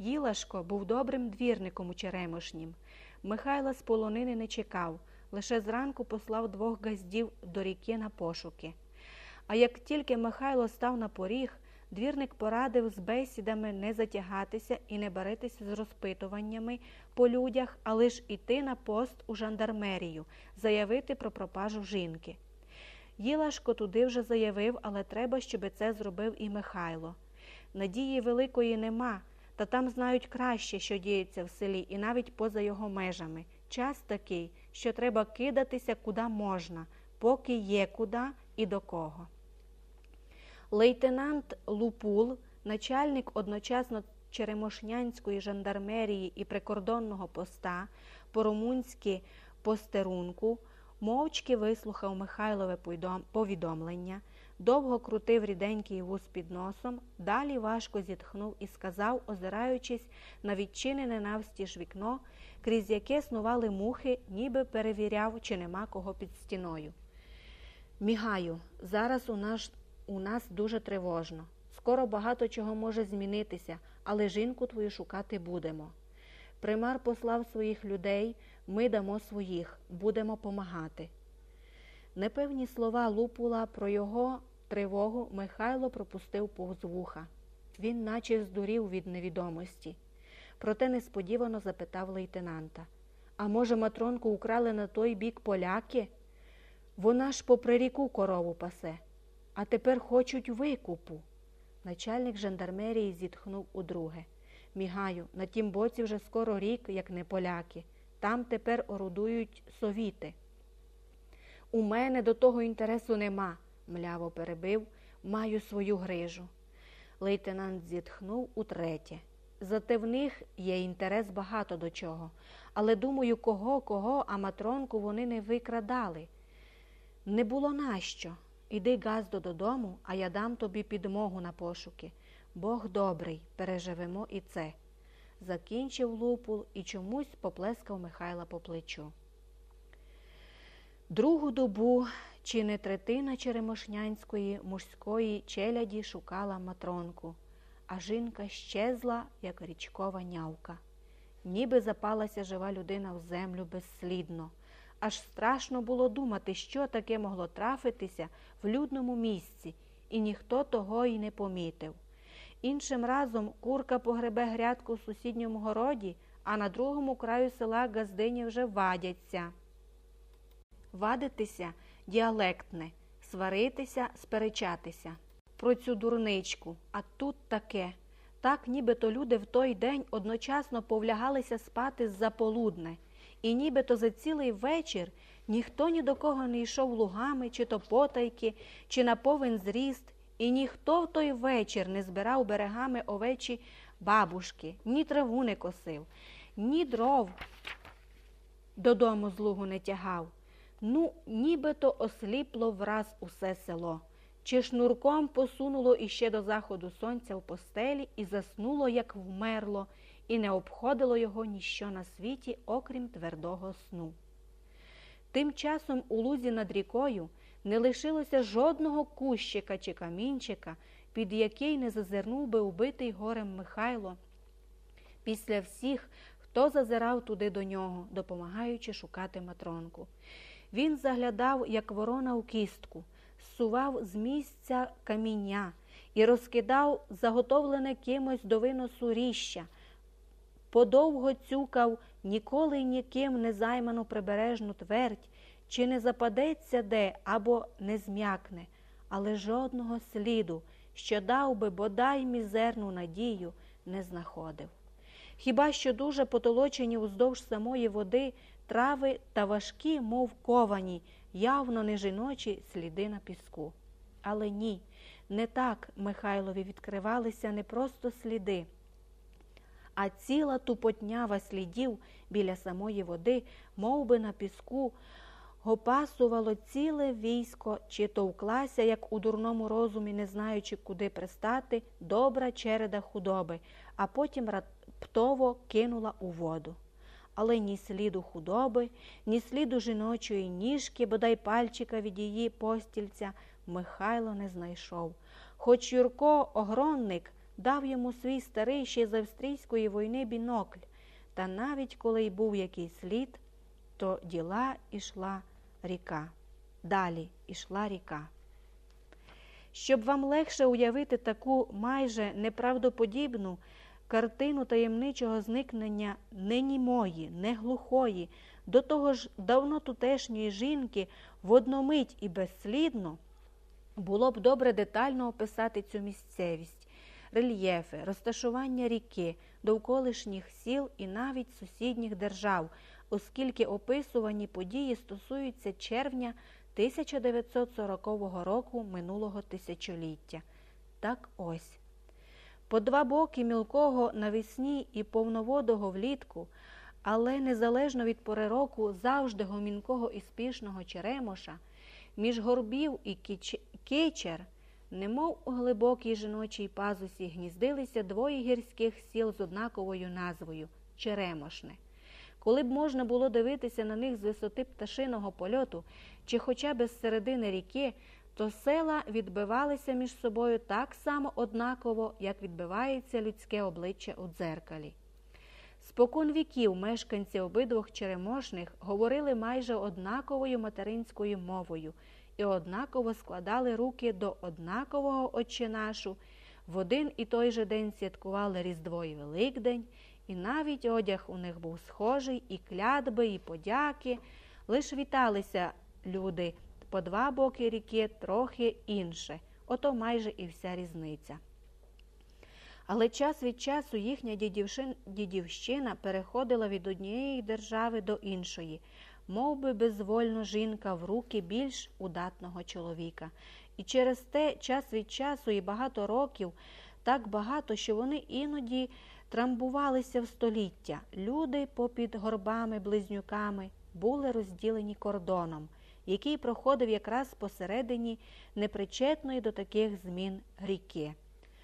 Їлашко був добрим двірником у Черемошнім. Михайла з полонини не чекав, лише зранку послав двох газдів до ріки на пошуки. А як тільки Михайло став на поріг, двірник порадив з бесідами не затягатися і не баритися з розпитуваннями по людях, а лиш іти на пост у жандармерію, заявити про пропажу жінки. Їлашко туди вже заявив, але треба, щоб це зробив і Михайло. Надії великої нема, та там знають краще, що діється в селі, і навіть поза його межами. Час такий, що треба кидатися куди можна, поки є куди і до кого. Лейтенант Лупул, начальник одночасно Черемошнянської жандармерії і прикордонного поста, по-румунськи постерунку, мовчки вислухав Михайлове повідомлення, довго крутив ріденький вуз під носом, далі важко зітхнув і сказав, озираючись на відчинене навстіж вікно, крізь яке снували мухи, ніби перевіряв, чи нема кого під стіною. Мігаю, зараз у нас, у нас дуже тривожно. Скоро багато чого може змінитися, але жінку твою шукати будемо. Примар послав своїх людей, ми дамо своїх, будемо помагати. Непевні слова лупула про його тривогу Михайло пропустив повз вуха. Він наче здурів від невідомості. Проте несподівано запитав лейтенанта А може, матронку украли на той бік поляки? Вона ж попри ріку корову пасе, а тепер хочуть викупу. Начальник жандармерії зітхнув удруге. Мігаю, на тім боці вже скоро рік, як не поляки. Там тепер орудують совіти. У мене до того інтересу нема, мляво перебив, маю свою грижу. Лейтенант зітхнув утретє. Зате в них є інтерес багато до чого, але думаю, кого, кого, а матронку вони не викрадали. Не було нащо. Іди газдо додому, а я дам тобі підмогу на пошуки. Бог добрий, переживемо і це. Закінчив лупул і чомусь поплескав Михайла по плечу. Другу добу чи не третина Черемошнянської мужської челяді шукала матронку, а жінка щезла, як річкова нявка. Ніби запалася жива людина в землю безслідно. Аж страшно було думати, що таке могло трафитися в людному місці, і ніхто того й не помітив. Іншим разом курка погребе грядку в сусідньому городі, а на другому краю села газдині вже вадяться. Вадитися діалектне, сваритися, сперечатися. Про цю дурничку, а тут таке. Так, нібито люди в той день одночасно повлягалися спати з-за полудне, і нібито за цілий вечір ніхто ні до кого не йшов лугами, чи то потайки, чи на повен зріст, і ніхто в той вечір не збирав берегами овечі бабушки, ні траву не косив, ні дров додому з лугу не тягав. Ну, нібито осліпло враз усе село, чи шнурком посунуло іще до заходу сонця в постелі і заснуло, як вмерло, і не обходило його ніщо на світі, окрім твердого сну. Тим часом у лузі над рікою не лишилося жодного кущика чи камінчика, під який не зазирнув би убитий горем Михайло. Після всіх, хто зазирав туди до нього, допомагаючи шукати матронку. Він заглядав, як ворона у кістку, зсував з місця каміння і розкидав заготовлене кимось до виносу ріща, подовго цюкав ніколи ніким не займану прибережну твердь, чи не западеться де або не зм'якне, але жодного сліду, що дав би бодай мізерну надію, не знаходив. Хіба що дуже потолочені уздовж самої води трави та важкі, мов ковані, явно не жіночі сліди на піску. Але ні, не так Михайлові відкривалися не просто сліди, а ціла тупотнява слідів біля самої води, мов би на піску, гопасувало ціле військо, чи товклася, як у дурному розумі, не знаючи, куди пристати, добра череда худоби, а потім раптово кинула у воду але ні сліду худоби, ні сліду жіночої ніжки, бодай пальчика від її постільця Михайло не знайшов. Хоч Юрко огронник дав йому свій старий ще з австрійської війни бінокль. Та навіть коли й був якийсь слід, то діла ішла ріка. Далі ішла ріка. Щоб вам легше уявити таку майже неправдоподібну картину таємничого зникнення не німої, не глухої, до того ж давно тутешньої жінки в одномить і безслідно, було б добре детально описати цю місцевість, рельєфи, розташування ріки, довколишніх сіл і навіть сусідніх держав, оскільки описувані події стосуються червня 1940 року минулого тисячоліття. Так ось. По два боки мілкого навесні і повноводого влітку, але незалежно від пори року завжди гомінкого і спішного черемоша, між горбів і кичер, немов у глибокій жіночій пазусі, гніздилися двоє гірських сіл з однаковою назвою Черемошне. Коли б можна було дивитися на них з висоти пташиного польоту чи хоча б з середини ріки, то села відбивалися між собою так само однаково, як відбивається людське обличчя у дзеркалі. Спокон віків мешканці обидвох черемошних говорили майже однаковою материнською мовою і однаково складали руки до однакового отчинашу, в один і той же день святкували Різдво і Великдень, і навіть одяг у них був схожий, і клятби, і подяки. Лиш віталися люди по два боки ріки трохи інше, ото майже і вся різниця. Але час від часу їхня дідівщина переходила від однієї держави до іншої, мов би безвольно жінка в руки більш удатного чоловіка. І через те час від часу і багато років, так багато, що вони іноді трамбувалися в століття. Люди попід горбами-близнюками були розділені кордоном, який проходив якраз посередині непричетної до таких змін ріки.